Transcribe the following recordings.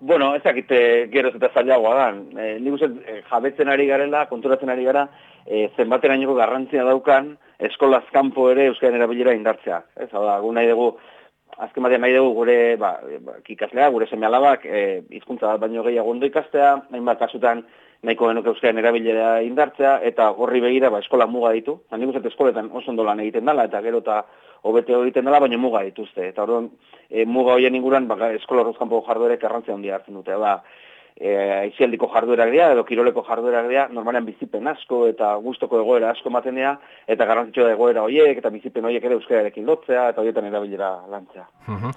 Bueno, ezakite gero eta zailagoa da. E, nik uste jabetzen ari garela, konturatzen ari gara, e, zenbaterainoko garrantzia daukan, eskolaz kanpo ere euskaren erabilera indartzea. Ez, da, gu nahi dugu, azken batean nahi dugu gure, ba, ba kikaslea, gure seme alabak, e, izkuntza bat baino gehiago ondo ikastea, hainbat kasutan nahiko genuke euskaren erabilera indartzea, eta gorri begira, ba, eskola muga ditu. Nik uste eskoletan oso ondo lan egiten dela, eta gero eta hobete egiten dela, baina muga dituzte. Eta orduan, e, muga hoien inguran, ba, eskola horrezkanpo jarduerek garrantzia handia hartzen dute. Ba, e, aizialdiko jarduerak dira, edo kiroleko jarduerak dira, normalean bizipen asko eta gustoko egoera asko ematen dira, eta garrantzitsu da egoera horiek, eta bizipen horiek ere euskararekin lotzea, eta horietan erabilera lantzea. Uh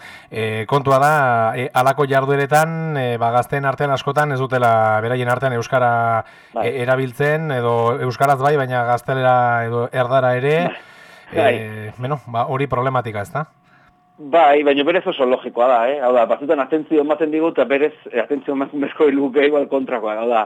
kontua da, e, alako jardueretan, e, ba, gazten artean askotan, ez dutela beraien artean euskara bai. e, erabiltzen, edo euskaraz bai, baina gaztelera edo erdara ere, bai. e, bueno, ba, hori problematika ez da? Bai, baina berez oso logikoa da, eh? Hau da, batzutan atentzio ematen digu, eta berez eh, atentzio ematen bezko iluke igual kontrakoa. Hau da,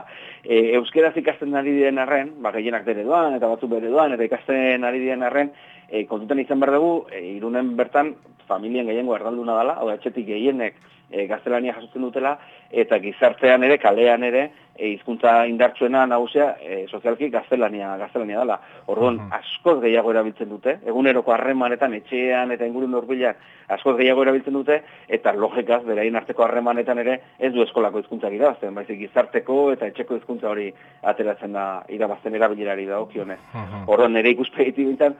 e, euskeraz ikasten ari diren arren, ba, gehienak bere doan, eta batzu bere doan, eta ikasten ari diren arren, e, kontutan izan behar dugu, e, irunen bertan, familien gehiengo erdalduna dela, hau etxetik gehienek e, gaztelania jasotzen dutela, eta gizartean ere, kalean ere, e, hizkuntza indartsuena nagusia e, sozialki gaztelania, gaztelania dela. Orduan, uh askoz gehiago erabiltzen dute, eguneroko harremanetan, etxean eta ingurun norbilak askoz gehiago erabiltzen dute, eta logikaz, berain arteko harremanetan ere, ez du eskolako hizkuntza irabazten, baizik gizarteko eta etxeko hizkuntza hori ateratzen da irabazten erabilerari da okionez. Uh Orduan, nire ikuspegiti bintzen,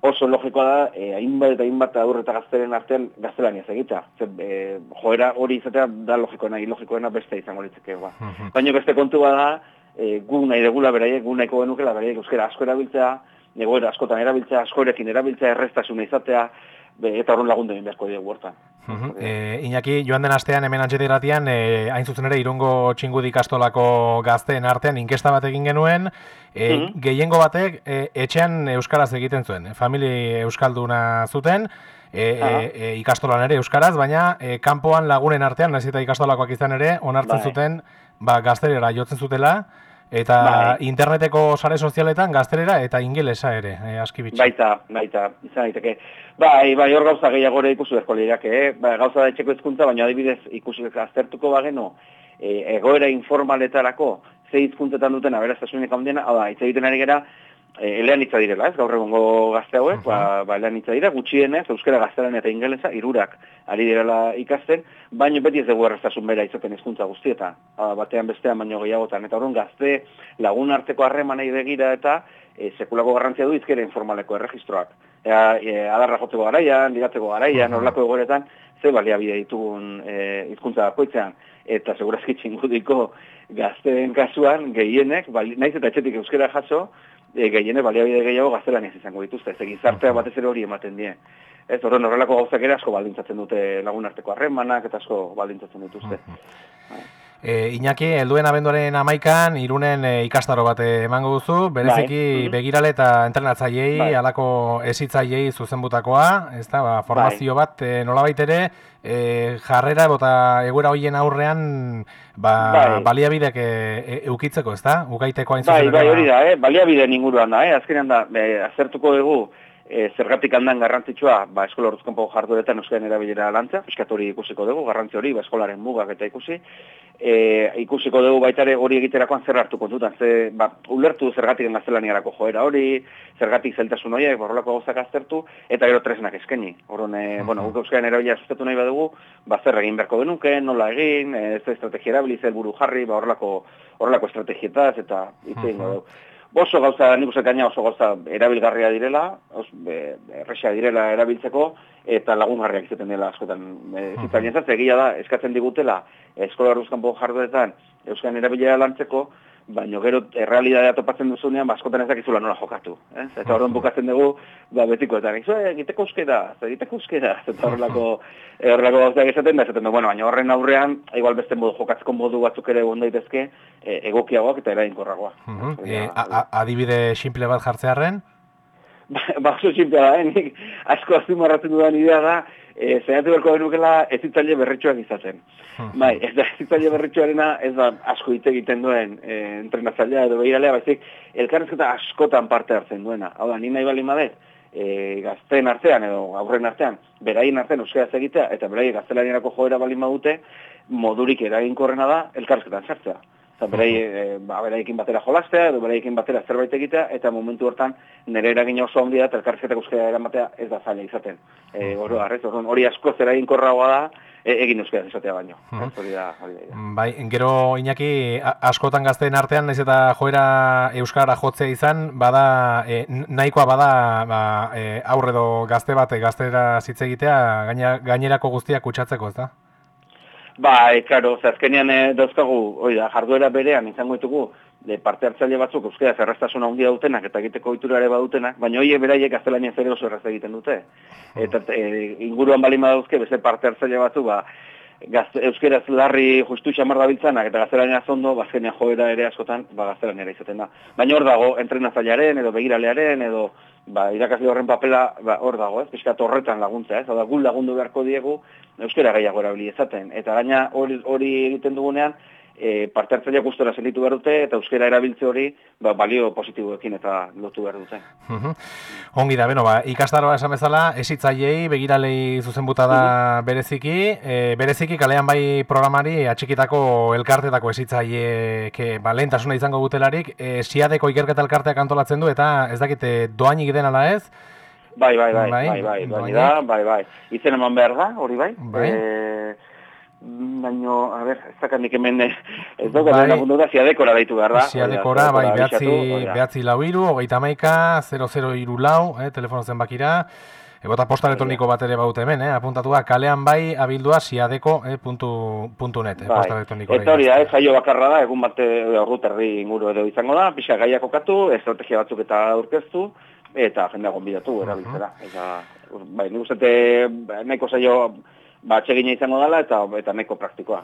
oso logikoa da, eh, hainbat eta hainbat aurre eta gazteren artean gaztelania egita. Eh, joera hori izatea da logikoena, ilogikoena beste izango litzeke. Ba. Baina beste kontu da, eh, gu nahi degula beraiek, gu nahiko genukela beraiek euskera asko erabiltzea, negoera askotan erabiltzea, askorekin erabiltzea, errestasuna izatea, eta horren lagundu egin beharko dugu hortan. E, Iñaki, joan den astean, hemen antxetik ratian, e, hain zuzen ere, irungo txingudi kastolako gazteen artean inkesta bat egin genuen, e, gehiengo batek e, etxean euskaraz egiten zuen, famili euskalduna zuten, e, e, ikastolan ere euskaraz, baina e, kanpoan lagunen artean, nahiz eta ikastolakoak izan ere, onartzen bai. zuten, ba, gazterera jotzen zutela, Eta bai. interneteko sare sozialetan gazterera eta ingelesa ere, eh, aski bitxi. Baita, baita, izan daiteke. Bai, bai, hor gauza gehiago ere ikusi berko lirak, eh? Ba, gauza da etxeko ezkuntza, baina adibidez ikusi aztertuko bageno, e, egoera informaletarako, ze hizkuntzetan duten aberaztasunik handiena, hau da, hitz egiten ari gera, e, elean hitza direla, ez, gaur egongo gazte hauek, uh -huh. ba, ba, elean hitza dira, gutxienez, euskara gaztelan eta ingelesa, irurak ari direla ikasten, baino beti ez dugu erreztasun bera izaten hizkuntza guztietan, ba, batean bestean baino gehiagotan, eta horren gazte lagun arteko harremanei begira eta e, sekulako garrantzia du izkera informaleko erregistroak. Ea, e, adarra joteko garaian, ligatzeko garaian, uh -huh. egoretan, ze baliabide ditugun e, hizkuntza bakoitzean, eta segurazki txingudiko gazteen kasuan, gehienek, bali, naiz eta etxetik euskera jaso, e, gehiene baliabide gehiago gaztelaniaz izango dituzte, ez egizartea batez ere hori ematen die. Ez horren horrelako gauzak ere asko baldintzatzen dute lagun arteko harremanak eta asko baldintzatzen dituzte. E, Iñaki, helduen abenduaren amaikan, irunen e, ikastaro bat emango duzu, bereziki bai. begirale eta entrenatzaiei, bai. alako esitzaiei zuzenbutakoa, ez da, ba, formazio bai. bat, e, nola baitere, e, jarrera eta eguera hoien aurrean ba, bai. baliabidek e, e, eukitzeko, ez da? Ugaiteko hain. Bai, bai, hori da, eh? baliabide inguruan da, eh? azkenean da, azertuko dugu, e, zergatik handan garrantzitsua, ba, eskola horrezkonpo jardueretan euskaren erabilera lantza, eskat hori ikusiko dugu, garrantzi hori, ba, eskolaren mugak eta ikusi, e, ikusiko dugu baitare hori egiterakoan zer hartu kontutan, ze, ba, ulertu zergatik gaztelaniarako joera hori, zergatik zeltasun horiek, borrolako gauzak aztertu, eta gero tresnak eskeni. Horren, e, uh -huh. bueno, guk euskaren erabilera sustatu nahi badugu, ba, zer egin beharko genuke, nola egin, e, ze estrategia erabili, zer buru jarri, ba, horrelako, horrelako estrategietaz, eta itzein uh -huh oso gauza, nik uste gaina oso gauza erabilgarria direla, os, be, erresa direla erabiltzeko, eta lagungarriak izaten dela askotan. E, Zitzaren ez egia da, eskatzen digutela, eskola horrezkan jarduetan, euskaren erabilera lantzeko, baina gero errealidadea topatzen duzunean, ba, ez dakizula nola jokatu. Eh? Eta horren bukatzen dugu, ba, betiko, eta gizu, eh, egiteko euskera, egiteko euskera, eta horrelako, horrelako gauzak esaten da, esaten da, bueno, baina horren aurrean, igual beste modu, jokatzeko modu batzuk ere egon daitezke, e, egokiagoak eta erainkorragoa. Uh -huh. e, adibide simple bat jartzearen? ba, oso simple da, eh? asko azimarratzen dudan idea da, e, zeinatu berko benukela ez zitzaile berritxuak izaten. Bai, ez da ez zitzaile berritxuarena ez da asko hitz egiten duen e, entrenatzailea edo behiralea, baizik elkarrezketa askotan parte hartzen duena. Hau da, ni nahi bali madet, e, gazten artean edo aurren artean, beraien artean euskaraz egitea eta beraien gaztelaniarako joera balin badute, modurik eraginkorrena da elkarrizketan sartzea. Eta berai, e, ba, beraiekin batera jolastea edo beraiekin batera zerbait egitea eta momentu hortan nire eragin oso handia eta elkarrizketak euskara eramatea ez da zaila izaten. E, oro, arrez, hori asko zer eraginkorragoa da, e, egin euskara izatea baino. Uh hori da, hori da. Bai, gero Iñaki askotan gazteen artean naiz eta joera euskara jotzea izan, bada e, nahikoa bada ba, e, aurredo gazte bat gaztera hitz egitea gainerako guztiak kutsatzeko, ez da? Ba, e, karo, azkenean e, dauzkagu, oi da, jarduera berean izango ditugu, de parte hartzaile batzuk euskera zerrastasuna handia dutenak eta egiteko ohiturare badutenak, baina hoiek beraiek gaztelania zer oso erraz egiten dute. Hmm. Eta e, inguruan bali dauzke beste parte hartzaile batzu, ba, gaz, euskeraz larri justu xamar dabiltzanak eta gaztelania zondo, bazkenean ba, joera ere askotan, ba, gaztelania izaten da. Baina hor dago, entrenazailaren edo begiralearen edo ba, irakasle horren papela ba, hor dago, ez? Piskat horretan laguntza, ez? Oda, gul lagundu beharko diegu, euskera gehiago erabili ezaten. Eta gaina hori egiten dugunean, e, parte hartzaile gustora selitu behar dute eta euskera erabiltze hori ba, balio positiboekin eta lotu behar dute. Ongi da, beno, ba, ikastaroa esan bezala, esitzaiei, begiralei zuzenbuta da bereziki, e, bereziki kalean bai programari atxikitako elkartetako esitzaie ke, ba, lehentasuna izango gutelarik, e, siadeko ikerketa elkarteak antolatzen du eta ez dakite doainik den ala ez? Bai, bai, bai, bai, bai, bai, bai, bai, bai, bai, izen eman behar da, hori bai, bai. E, baino, a ber, ez dakandik hemen eh, ez dugu bai, lagundu da, ziadekora daitu behar da. Ziadekora, bai, behatzi, behatzi lau iru, hogeita maika, 00 iru lau, eh, telefono zenbakira. Ebota posta elektroniko bat ere baute hemen, eh? apuntatu da, kalean bai abildua ziadeko eh, puntu, puntu net, eh, posta elektroniko. Eta hori da, ez aio bakarra da, egun bate horru terri inguru edo izango da, pixka gaiak okatu, estrategia batzuk eta aurkeztu, eta jendea gonbidatu, erabiltzera. Uh -huh. Eta, bai, nik uste, nahiko zaio, ba, txegina izango dela eta eta neko praktikoa.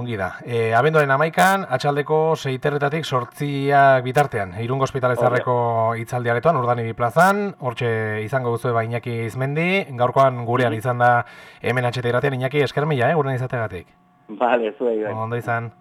Ongi da. E, abenduaren amaikan, atxaldeko seiterretatik sortziak bitartean, irungo hospitalezarreko itzaldiaretoan, urdani bi plazan, hortxe izango duzu eba Iñaki izmendi, gaurkoan gurean izan da hemen atxete iratean, Iñaki eskermila, eh, gurean izategatik. Vale, zuei. Ondo izan.